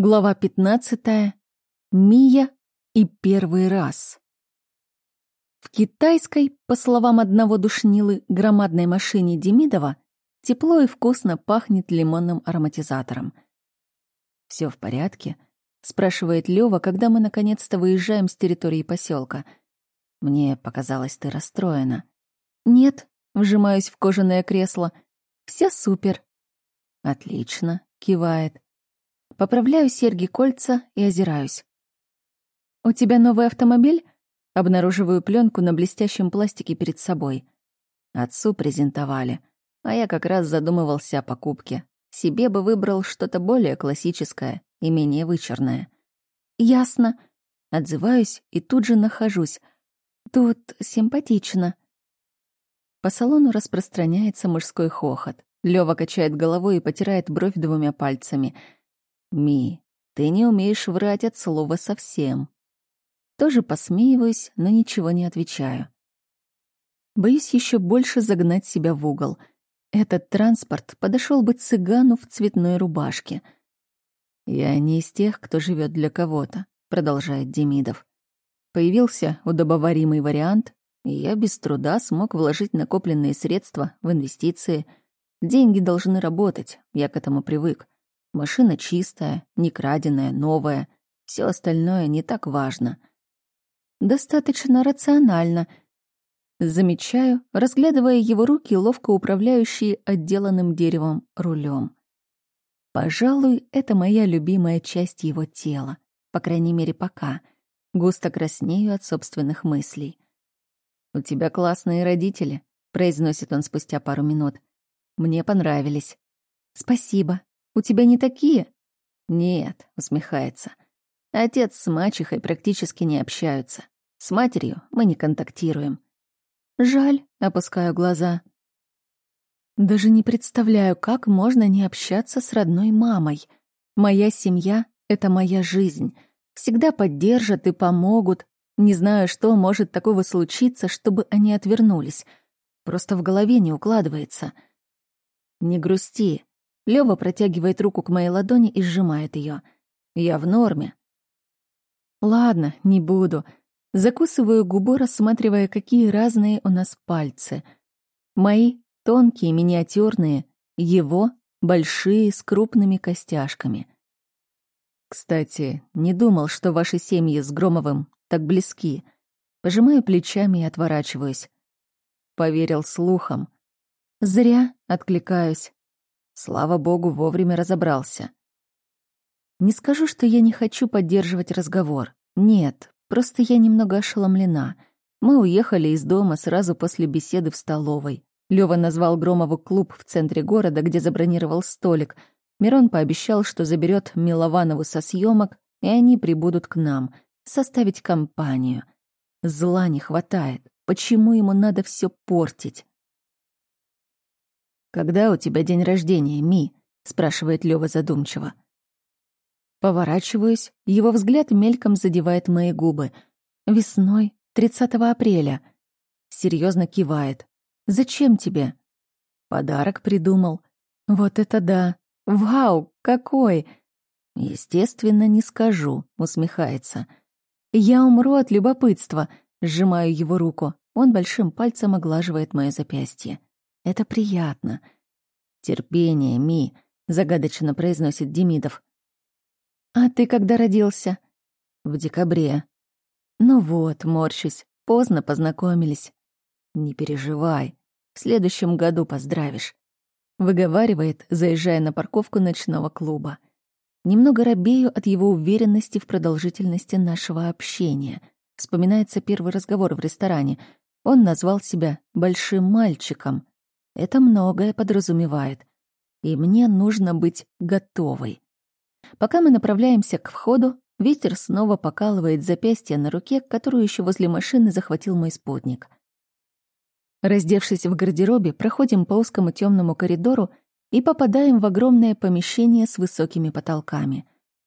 Глава 15. Мия и первый раз. В китайской, по словам одного душнилы, громадной машине Демидова, тепло и вкусно пахнет лимонным ароматизатором. Все в порядке?» — спрашивает Лёва, когда мы наконец-то выезжаем с территории поселка. «Мне показалось, ты расстроена». «Нет», — вжимаюсь в кожаное кресло. «Все супер». «Отлично», — кивает. Поправляю серьги-кольца и озираюсь. «У тебя новый автомобиль?» Обнаруживаю пленку на блестящем пластике перед собой. Отцу презентовали, а я как раз задумывался о покупке. Себе бы выбрал что-то более классическое и менее вычурное. «Ясно». Отзываюсь и тут же нахожусь. Тут симпатично. По салону распространяется мужской хохот. Лёва качает головой и потирает бровь двумя пальцами — «Ми, ты не умеешь врать от слова совсем». Тоже посмеиваюсь, но ничего не отвечаю. Боюсь еще больше загнать себя в угол. Этот транспорт подошел бы цыгану в цветной рубашке. «Я не из тех, кто живет для кого-то», — продолжает Демидов. Появился удобоваримый вариант, и я без труда смог вложить накопленные средства в инвестиции. Деньги должны работать, я к этому привык. Машина чистая, не краденая, новая. Все остальное не так важно. Достаточно рационально. Замечаю, разглядывая его руки, ловко управляющие отделанным деревом рулем. Пожалуй, это моя любимая часть его тела. По крайней мере, пока. Густо краснею от собственных мыслей. «У тебя классные родители», — произносит он спустя пару минут. «Мне понравились». «Спасибо», у тебя не такие?» «Нет», — усмехается. «Отец с мачехой практически не общаются. С матерью мы не контактируем». «Жаль», — опускаю глаза. «Даже не представляю, как можно не общаться с родной мамой. Моя семья — это моя жизнь. Всегда поддержат и помогут. Не знаю, что может такого случиться, чтобы они отвернулись. Просто в голове не укладывается». «Не грусти», Лёва протягивает руку к моей ладони и сжимает ее. Я в норме. Ладно, не буду. Закусываю губу, рассматривая, какие разные у нас пальцы. Мои тонкие, миниатюрные, его большие, с крупными костяшками. Кстати, не думал, что ваши семьи с Громовым так близки. Пожимаю плечами и отворачиваюсь. Поверил слухам. Зря откликаюсь. Слава богу, вовремя разобрался. Не скажу, что я не хочу поддерживать разговор. Нет, просто я немного ошеломлена. Мы уехали из дома сразу после беседы в столовой. Лёва назвал Громову клуб в центре города, где забронировал столик. Мирон пообещал, что заберет Милованову со съемок, и они прибудут к нам, составить компанию. Зла не хватает. Почему ему надо все портить? «Когда у тебя день рождения, Ми?» — спрашивает Лёва задумчиво. Поворачиваюсь, его взгляд мельком задевает мои губы. «Весной, 30 апреля». Серьезно кивает. «Зачем тебе?» «Подарок придумал». «Вот это да! Вау, какой!» «Естественно, не скажу», — усмехается. «Я умру от любопытства», — сжимаю его руку. Он большим пальцем оглаживает моё запястье. Это приятно. Терпение, Ми, загадочно произносит Демидов. А ты когда родился? В декабре. Ну вот, морщусь. Поздно познакомились. Не переживай. В следующем году поздравишь. Выговаривает, заезжая на парковку ночного клуба. Немного робею от его уверенности в продолжительности нашего общения. Вспоминается первый разговор в ресторане. Он назвал себя «большим мальчиком». Это многое подразумевает. И мне нужно быть готовой. Пока мы направляемся к входу, ветер снова покалывает запястье на руке, которую еще возле машины захватил мой спутник. Раздевшись в гардеробе, проходим по узкому темному коридору и попадаем в огромное помещение с высокими потолками.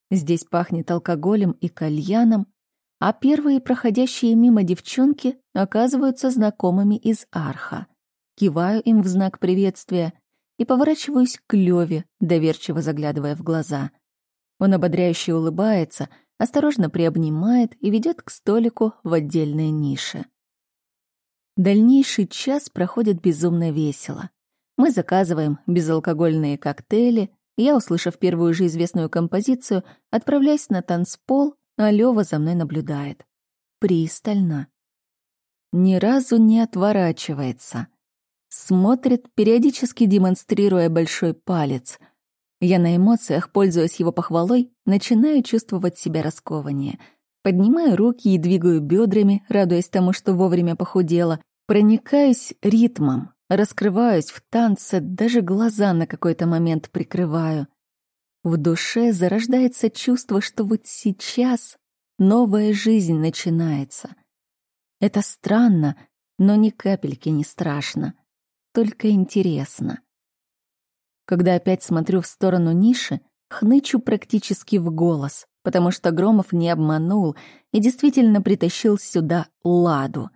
Здесь пахнет алкоголем и кальяном, а первые проходящие мимо девчонки оказываются знакомыми из Арха киваю им в знак приветствия и поворачиваюсь к Леве, доверчиво заглядывая в глаза. Он ободряюще улыбается, осторожно приобнимает и ведет к столику в отдельной нише. Дальнейший час проходит безумно весело. Мы заказываем безалкогольные коктейли, я, услышав первую же известную композицию, отправляюсь на танцпол, а Лёва за мной наблюдает. Пристально. Ни разу не отворачивается. Смотрит, периодически демонстрируя большой палец. Я на эмоциях, пользуясь его похвалой, начинаю чувствовать себя раскованнее. Поднимаю руки и двигаю бедрами, радуясь тому, что вовремя похудела. Проникаюсь ритмом, раскрываюсь в танце, даже глаза на какой-то момент прикрываю. В душе зарождается чувство, что вот сейчас новая жизнь начинается. Это странно, но ни капельки не страшно, только интересно. Когда опять смотрю в сторону ниши, хнычу практически в голос, потому что Громов не обманул и действительно притащил сюда ладу.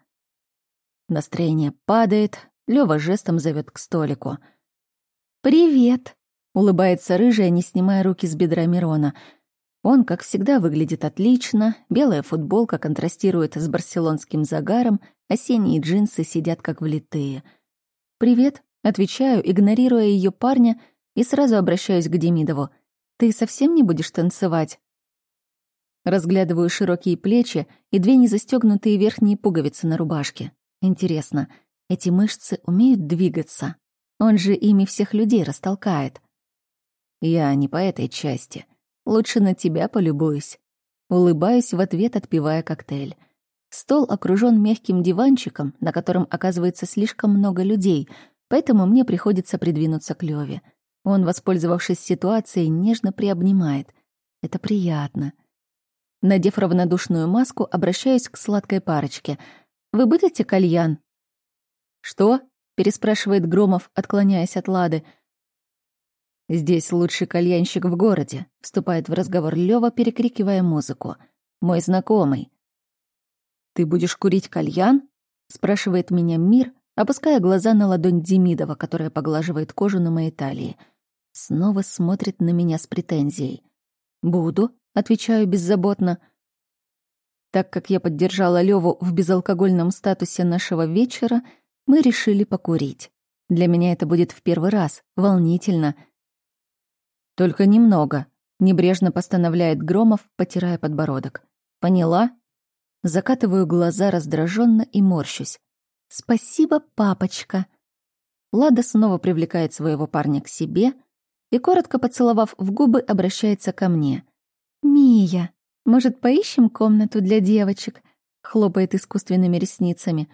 Настроение падает, Лёва жестом зовет к столику. «Привет!» — улыбается рыжая, не снимая руки с бедра Мирона. Он, как всегда, выглядит отлично, белая футболка контрастирует с барселонским загаром, осенние джинсы сидят как влитые. «Привет!» — отвечаю, игнорируя ее парня, и сразу обращаюсь к Демидову. «Ты совсем не будешь танцевать?» Разглядываю широкие плечи и две незастегнутые верхние пуговицы на рубашке. Интересно, эти мышцы умеют двигаться? Он же ими всех людей растолкает. Я не по этой части. Лучше на тебя полюбуюсь. Улыбаюсь в ответ, отпивая коктейль. Стол окружен мягким диванчиком, на котором оказывается слишком много людей, поэтому мне приходится придвинуться к Леве. Он, воспользовавшись ситуацией, нежно приобнимает. Это приятно. Надев равнодушную маску, обращаюсь к сладкой парочке. «Вы будете кальян?» «Что?» — переспрашивает Громов, отклоняясь от Лады. «Здесь лучший кальянщик в городе», — вступает в разговор Лёва, перекрикивая музыку. «Мой знакомый». «Ты будешь курить кальян?» — спрашивает меня Мир, опуская глаза на ладонь Демидова, которая поглаживает кожу на моей талии. Снова смотрит на меня с претензией. «Буду», — отвечаю беззаботно. Так как я поддержала Леву в безалкогольном статусе нашего вечера — мы решили покурить. Для меня это будет в первый раз, волнительно. Только немного, небрежно постановляет Громов, потирая подбородок. Поняла? Закатываю глаза раздраженно и морщусь. Спасибо, папочка. Лада снова привлекает своего парня к себе и, коротко поцеловав в губы, обращается ко мне. «Мия, может, поищем комнату для девочек?» хлопает искусственными ресницами.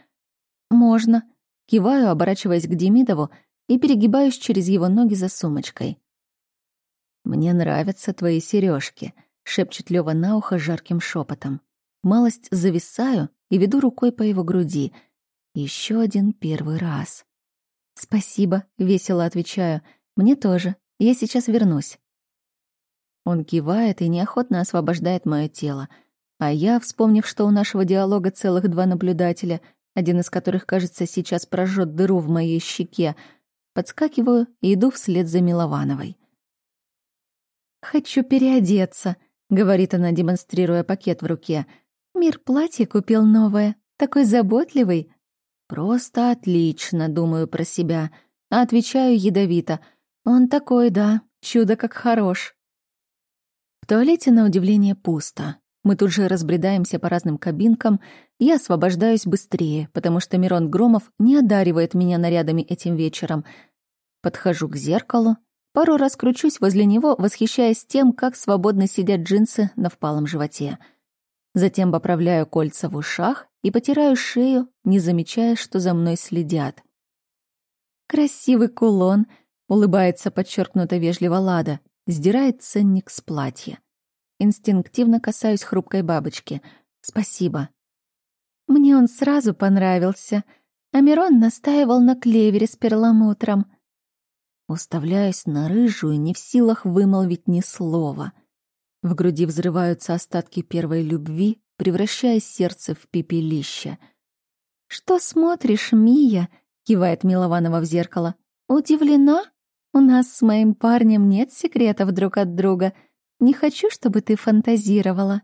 «Можно», Киваю, оборачиваясь к Демидову, и перегибаюсь через его ноги за сумочкой. «Мне нравятся твои сережки, шепчет Лёва на ухо жарким шепотом. Малость зависаю и веду рукой по его груди. Еще один первый раз. «Спасибо», — весело отвечаю. «Мне тоже. Я сейчас вернусь». Он кивает и неохотно освобождает мое тело. А я, вспомнив, что у нашего диалога целых два наблюдателя, один из которых, кажется, сейчас прожжет дыру в моей щеке, подскакиваю и иду вслед за Миловановой. «Хочу переодеться», — говорит она, демонстрируя пакет в руке. «Мир платье купил новое, такой заботливый». «Просто отлично», — думаю про себя, а отвечаю ядовито. «Он такой, да, чудо как хорош». В туалете, на удивление, пусто. Мы тут же разбредаемся по разным кабинкам, я освобождаюсь быстрее, потому что Мирон Громов не одаривает меня нарядами этим вечером. Подхожу к зеркалу, пару раз кручусь возле него, восхищаясь тем, как свободно сидят джинсы на впалом животе. Затем поправляю кольца в ушах и потираю шею, не замечая, что за мной следят. «Красивый кулон», — улыбается подчеркнуто вежливо Лада, сдирает ценник с платья. Инстинктивно касаюсь хрупкой бабочки. «Спасибо». Мне он сразу понравился, а Мирон настаивал на клевере с перламутром. Уставляюсь на рыжую, не в силах вымолвить ни слова. В груди взрываются остатки первой любви, превращая сердце в пепелище. «Что смотришь, Мия?» — кивает Милованова в зеркало. «Удивлена? У нас с моим парнем нет секретов друг от друга. Не хочу, чтобы ты фантазировала».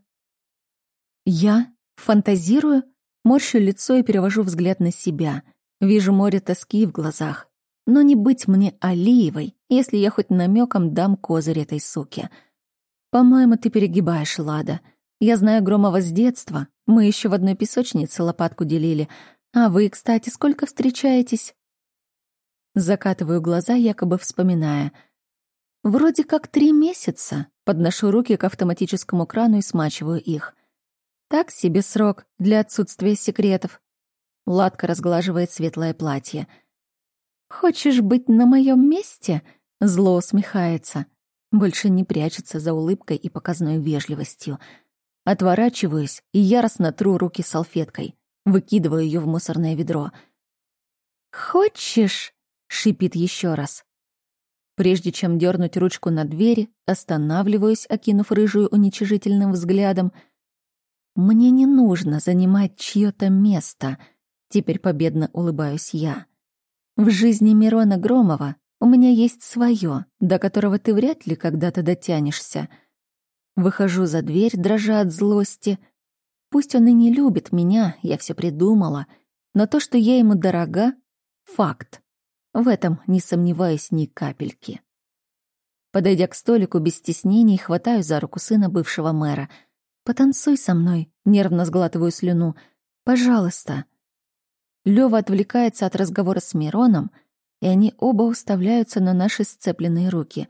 Я фантазирую, морщу лицо и перевожу взгляд на себя. Вижу море тоски в глазах. Но не быть мне Алиевой, если я хоть намеком дам козырь этой суке. По-моему, ты перегибаешь, Лада. Я знаю Громова с детства. Мы еще в одной песочнице лопатку делили. А вы, кстати, сколько встречаетесь? Закатываю глаза, якобы вспоминая. Вроде как три месяца. Подношу руки к автоматическому крану и смачиваю их. Так себе срок для отсутствия секретов. Ладка разглаживает светлое платье. «Хочешь быть на моем месте?» Зло усмехается. Больше не прячется за улыбкой и показной вежливостью. Отворачиваюсь и яростно тру руки салфеткой. Выкидываю ее в мусорное ведро. «Хочешь?» — шипит еще раз. Прежде чем дернуть ручку на двери, останавливаюсь, окинув рыжую уничижительным взглядом — мне не нужно занимать чье-то место. Теперь победно улыбаюсь я. В жизни Мирона Громова у меня есть свое, до которого ты вряд ли когда-то дотянешься. Выхожу за дверь, дрожа от злости. Пусть он и не любит меня, я все придумала, но то, что я ему дорога — факт. В этом не сомневаюсь ни капельки. Подойдя к столику без стеснений, хватаю за руку сына бывшего мэра — «Потанцуй со мной», — нервно сглатываю слюну. «Пожалуйста». Лёва отвлекается от разговора с Мироном, и они оба уставляются на наши сцепленные руки.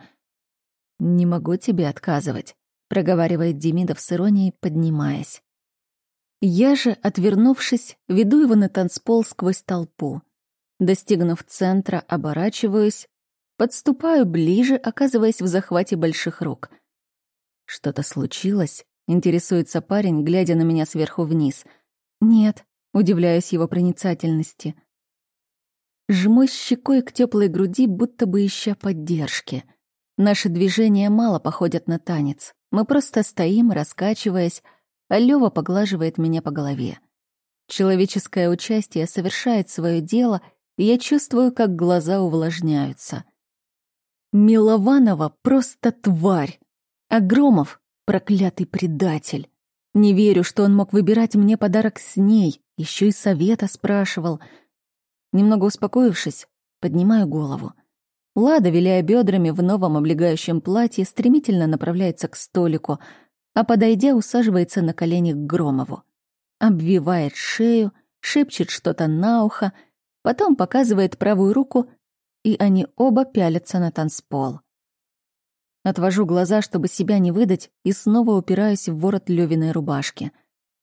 «Не могу тебе отказывать», — проговаривает Демидов с иронией, поднимаясь. Я же, отвернувшись, веду его на танцпол сквозь толпу. Достигнув центра, оборачиваюсь, подступаю ближе, оказываясь в захвате больших рук. Что-то случилось? Интересуется парень, глядя на меня сверху вниз. Нет, удивляюсь его проницательности. Жмусь щекой к теплой груди, будто бы ища поддержки. Наши движения мало походят на танец. Мы просто стоим, раскачиваясь, а Лёва поглаживает меня по голове. Человеческое участие совершает свое дело, и я чувствую, как глаза увлажняются. Милованова просто тварь. А Громов Проклятый предатель. Не верю, что он мог выбирать мне подарок с ней, еще и совета спрашивал. Немного успокоившись, поднимаю голову. Лада, виляя бедрами в новом облегающем платье, стремительно направляется к столику, а, подойдя, усаживается на колени к Громову. Обвивает шею, шепчет что-то на ухо, потом показывает правую руку, и они оба пялятся на танцпол. Отвожу глаза, чтобы себя не выдать, и снова упираюсь в ворот Левиной рубашки.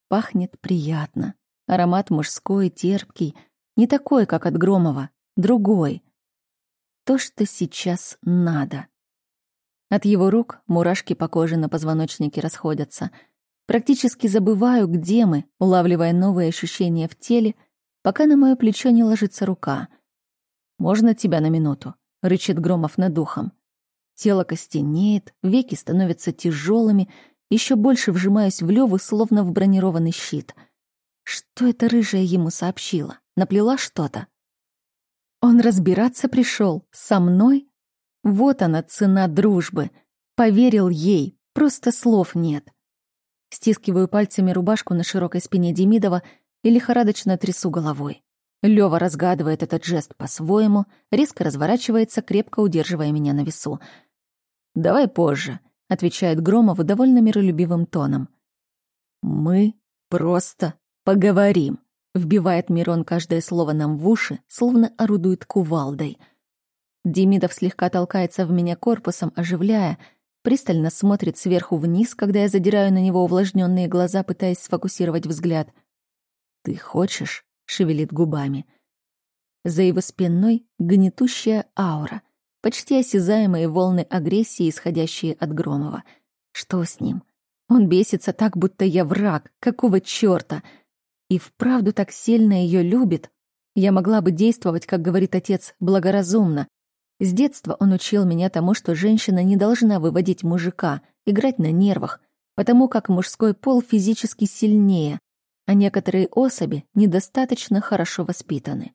Пахнет приятно. Аромат мужской, терпкий. Не такой, как от Громова. Другой. То, что сейчас надо. От его рук мурашки по коже на позвоночнике расходятся. Практически забываю, где мы, улавливая новые ощущения в теле, пока на мое плечо не ложится рука. «Можно тебя на минуту?» — рычит Громов над духом. Тело костенеет, веки становятся тяжелыми, еще больше вжимаюсь в Леву, словно в бронированный щит. Что это рыжая ему сообщила? Наплела что-то? Он разбираться пришел со мной? Вот она, цена дружбы. Поверил ей, просто слов нет. Стискиваю пальцами рубашку на широкой спине Демидова и лихорадочно трясу головой. Лёва разгадывает этот жест по-своему, резко разворачивается, крепко удерживая меня на весу — «Давай позже», — отвечает Громов довольно миролюбивым тоном. «Мы просто поговорим», — вбивает Мирон каждое слово нам в уши, словно орудует кувалдой. Демидов слегка толкается в меня корпусом, оживляя, пристально смотрит сверху вниз, когда я задираю на него увлажненные глаза, пытаясь сфокусировать взгляд. «Ты хочешь?» — шевелит губами. За его спиной гнетущая аура — почти осязаемые волны агрессии, исходящие от Громова. Что с ним? Он бесится так, будто я враг. Какого чёрта? И вправду так сильно её любит. Я могла бы действовать, как говорит отец, благоразумно. С детства он учил меня тому, что женщина не должна выводить мужика, играть на нервах, потому как мужской пол физически сильнее, а некоторые особи недостаточно хорошо воспитаны.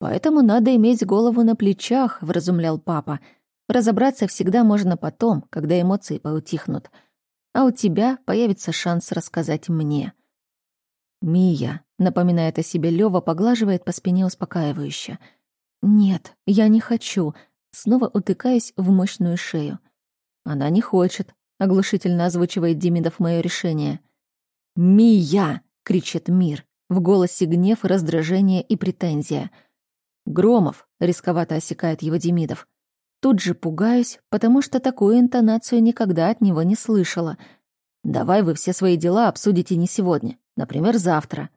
«Поэтому надо иметь голову на плечах», — вразумлял папа. Разобраться всегда можно потом, когда эмоции поутихнут. А у тебя появится шанс рассказать мне. «Мия», — напоминает о себе Лёва, поглаживает по спине успокаивающе. «Нет, я не хочу», — снова утыкаюсь в мощную шею. «Она не хочет», — оглушительно озвучивает Демидов мое решение. «Мия!» — кричит Мир. В голосе гнев, раздражение и претензия. «Громов!» — рисковато осекает его Демидов. Тут же пугаюсь, потому что такую интонацию никогда от него не слышала. «Давай вы все свои дела обсудите не сегодня, например, завтра».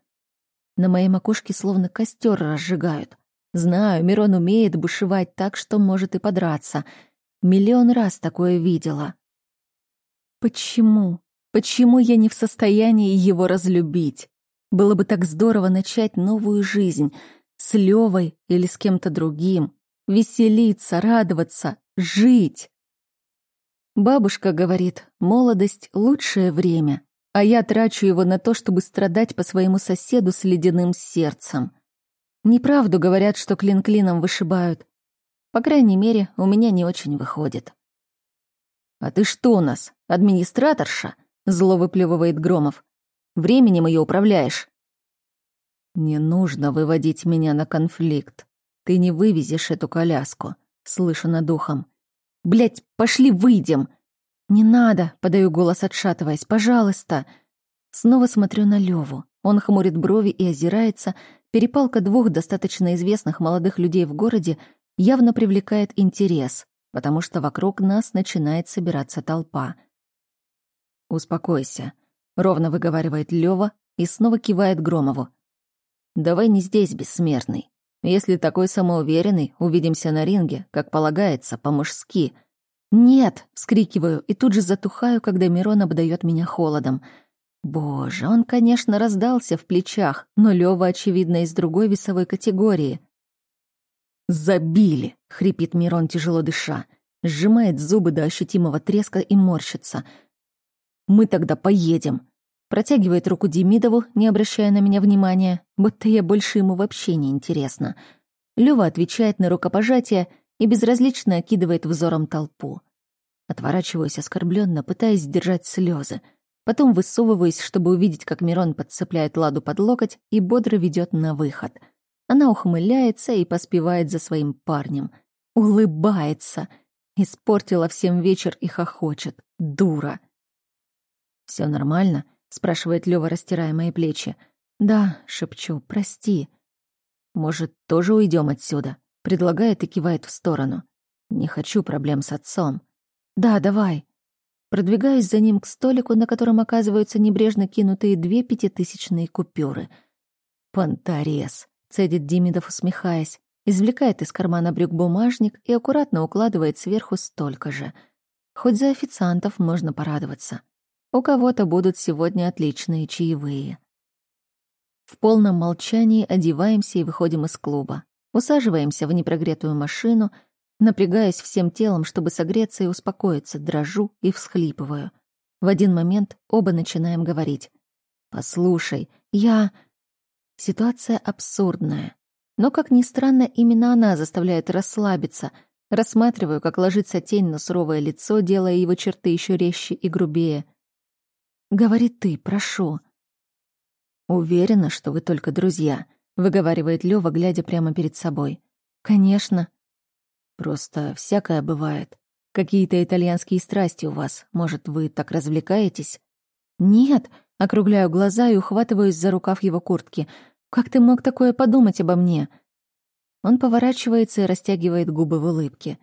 На моей макушке словно костер разжигают. Знаю, Мирон умеет бушевать так, что может и подраться. Миллион раз такое видела. Почему? Почему я не в состоянии его разлюбить? Было бы так здорово начать новую жизнь с Левой или с кем-то другим, веселиться, радоваться, жить. Бабушка говорит, молодость — лучшее время, а я трачу его на то, чтобы страдать по своему соседу с ледяным сердцем. Неправду говорят, что клин клином вышибают. По крайней мере, у меня не очень выходит. «А ты что у нас, администраторша?» — зло выплевывает Громов. Временем ее управляешь. Не нужно выводить меня на конфликт. Ты не вывезешь эту коляску. Слышу над ухом. Блять, пошли выйдем. Не надо, подаю голос, отшатываясь. Пожалуйста. Снова смотрю на Леву. Он хмурит брови и озирается. Перепалка двух достаточно известных молодых людей в городе явно привлекает интерес, потому что вокруг нас начинает собираться толпа. Успокойся. Ровно выговаривает Лёва и снова кивает Громову. «Давай не здесь, бессмертный. Если такой самоуверенный, увидимся на ринге, как полагается, по-мужски». «Нет!» — вскрикиваю и тут же затухаю, когда Мирон обдает меня холодом. Боже, он, конечно, раздался в плечах, но Лёва, очевидно, из другой весовой категории. «Забили!» — хрипит Мирон, тяжело дыша. Сжимает зубы до ощутимого треска и морщится — мы тогда поедем. Протягивает руку Демидову, не обращая на меня внимания, будто я больше ему вообще не интересна. Лёва отвечает на рукопожатие и безразлично окидывает взором толпу. Отворачиваюсь оскорбленно, пытаясь сдержать слезы. Потом высовываюсь, чтобы увидеть, как Мирон подцепляет Ладу под локоть и бодро ведет на выход. Она ухмыляется и поспевает за своим парнем. Улыбается. Испортила всем вечер и хохочет. Дура. Все нормально?» — спрашивает Лёва, растирая мои плечи. «Да», — шепчу, — «прости». «Может, тоже уйдем отсюда?» — предлагает и кивает в сторону. «Не хочу проблем с отцом». «Да, давай». Продвигаюсь за ним к столику, на котором оказываются небрежно кинутые две пятитысячные купюры. «Понторез», — цедит Демидов, усмехаясь, извлекает из кармана брюк бумажник и аккуратно укладывает сверху столько же. Хоть за официантов можно порадоваться. У кого-то будут сегодня отличные чаевые. В полном молчании одеваемся и выходим из клуба. Усаживаемся в непрогретую машину, напрягаясь всем телом, чтобы согреться и успокоиться, дрожу и всхлипываю. В один момент оба начинаем говорить. «Послушай, я...» Ситуация абсурдная. Но, как ни странно, именно она заставляет расслабиться. Рассматриваю, как ложится тень на суровое лицо, делая его черты еще резче и грубее. Говори ты, прошу. Уверена, что вы только друзья, выговаривает Лёва, глядя прямо перед собой. Конечно. Просто всякое бывает. Какие-то итальянские страсти у вас. Может, вы так развлекаетесь? Нет, округляю глаза и ухватываюсь за рукав его куртки. Как ты мог такое подумать обо мне? Он поворачивается и растягивает губы в улыбке.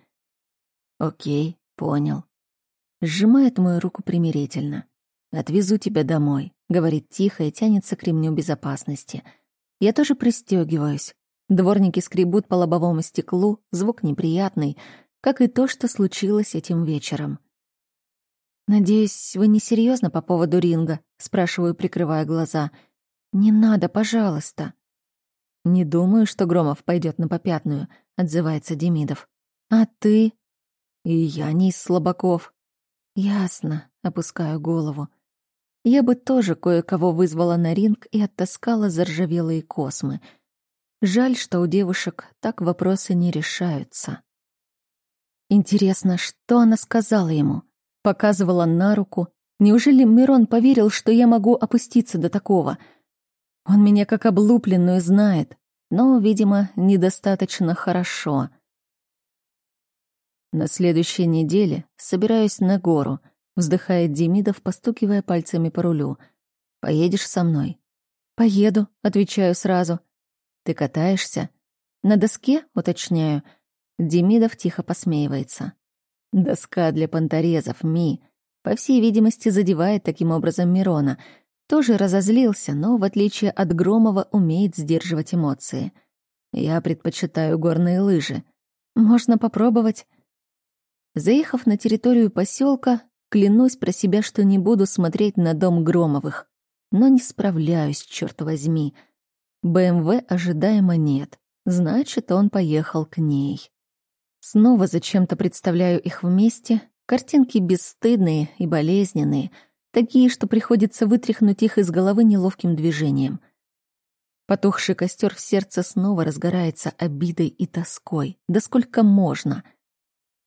Окей, понял. Сжимает мою руку примирительно. «Отвезу тебя домой», — говорит тихо и тянется к ремню безопасности. Я тоже пристегиваюсь. Дворники скребут по лобовому стеклу, звук неприятный, как и то, что случилось этим вечером. «Надеюсь, вы не серьезно по поводу ринга?» — спрашиваю, прикрывая глаза. «Не надо, пожалуйста». «Не думаю, что Громов пойдет на попятную», — отзывается Демидов. «А ты?» «И я не из слабаков». «Ясно», — опускаю голову. Я бы тоже кое-кого вызвала на ринг и оттаскала заржавелые космы. Жаль, что у девушек так вопросы не решаются. Интересно, что она сказала ему? Показывала на руку. Неужели Мирон поверил, что я могу опуститься до такого? Он меня как облупленную знает, но, видимо, недостаточно хорошо. На следующей неделе собираюсь на гору, вздыхает Демидов, постукивая пальцами по рулю. Поедешь со мной? Поеду, отвечаю сразу. Ты катаешься? На доске, уточняю. Демидов тихо посмеивается. Доска для понторезов, Ми. По всей видимости, задевает таким образом Мирона. Тоже разозлился, но, в отличие от Громова, умеет сдерживать эмоции. Я предпочитаю горные лыжи. Можно попробовать. Заехав на территорию поселка, клянусь про себя, что не буду смотреть на дом Громовых. Но не справляюсь, черт возьми. БМВ ожидаемо нет. Значит, он поехал к ней. Снова зачем-то представляю их вместе. Картинки бесстыдные и болезненные, такие, что приходится вытряхнуть их из головы неловким движением. Потухший костер в сердце снова разгорается обидой и тоской. Да сколько можно?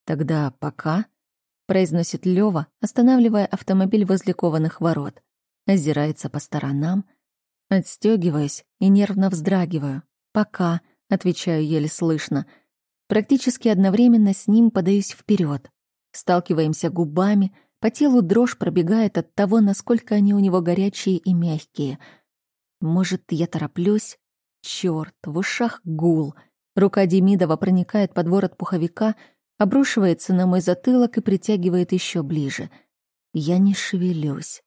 Тогда пока, произносит Лёва, останавливая автомобиль возле кованых ворот. Озирается по сторонам, отстегиваясь и нервно вздрагиваю. Пока, отвечаю еле слышно — Практически одновременно с ним подаюсь вперед. Сталкиваемся губами, по телу дрожь пробегает от того, насколько они у него горячие и мягкие. Может, я тороплюсь? Чёрт, в ушах гул. Рука Демидова проникает под ворот пуховика, обрушивается на мой затылок и притягивает еще ближе. Я не шевелюсь.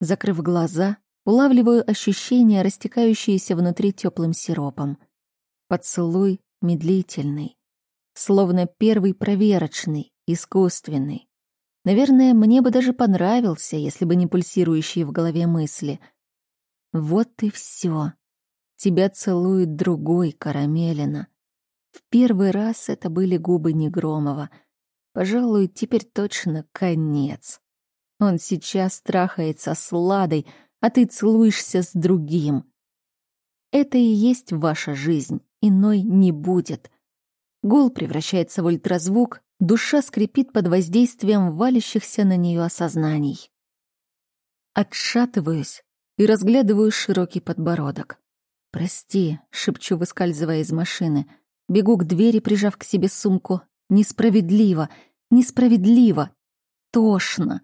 Закрыв глаза, улавливаю ощущения, растекающиеся внутри теплым сиропом. Поцелуй, медлительный, словно первый проверочный, искусственный. Наверное, мне бы даже понравился, если бы не пульсирующие в голове мысли. Вот и все. Тебя целует другой, Карамелина. В первый раз это были губы Негромова. Пожалуй, теперь точно конец. Он сейчас страхается с Ладой, а ты целуешься с другим. Это и есть ваша жизнь иной не будет. Гул превращается в ультразвук, душа скрипит под воздействием валящихся на нее осознаний. Отшатываюсь и разглядываю широкий подбородок. «Прости», — шепчу, выскальзывая из машины. Бегу к двери, прижав к себе сумку. «Несправедливо! Несправедливо! Тошно!»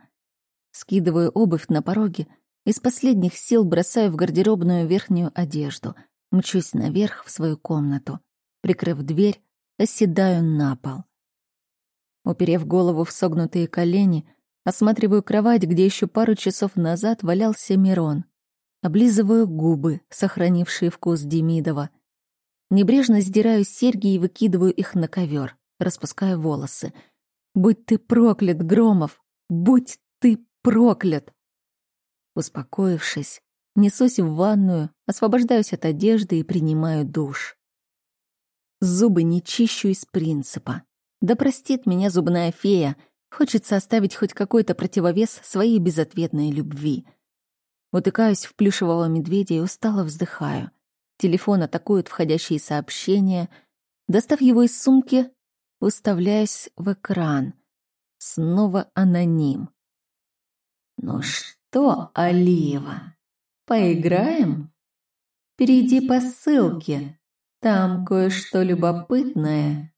Скидываю обувь на пороге, из последних сил бросаю в гардеробную верхнюю одежду — Мчусь наверх в свою комнату. Прикрыв дверь, оседаю на пол. Уперев голову в согнутые колени, осматриваю кровать, где еще пару часов назад валялся Мирон. Облизываю губы, сохранившие вкус Демидова. Небрежно сдираю серьги и выкидываю их на ковер, распускаю волосы. «Будь ты проклят, Громов! Будь ты проклят!» Успокоившись, Несусь в ванную, освобождаюсь от одежды и принимаю душ. Зубы не чищу из принципа. Да простит меня зубная фея, хочется оставить хоть какой-то противовес своей безответной любви. Утыкаюсь в плюшевого медведя и устало вздыхаю. Телефон атакует входящие сообщения. Достав его из сумки, уставляюсь в экран. Снова аноним. «Ну что, Алиева?» Поиграем? Перейди по ссылке. Там кое-что любопытное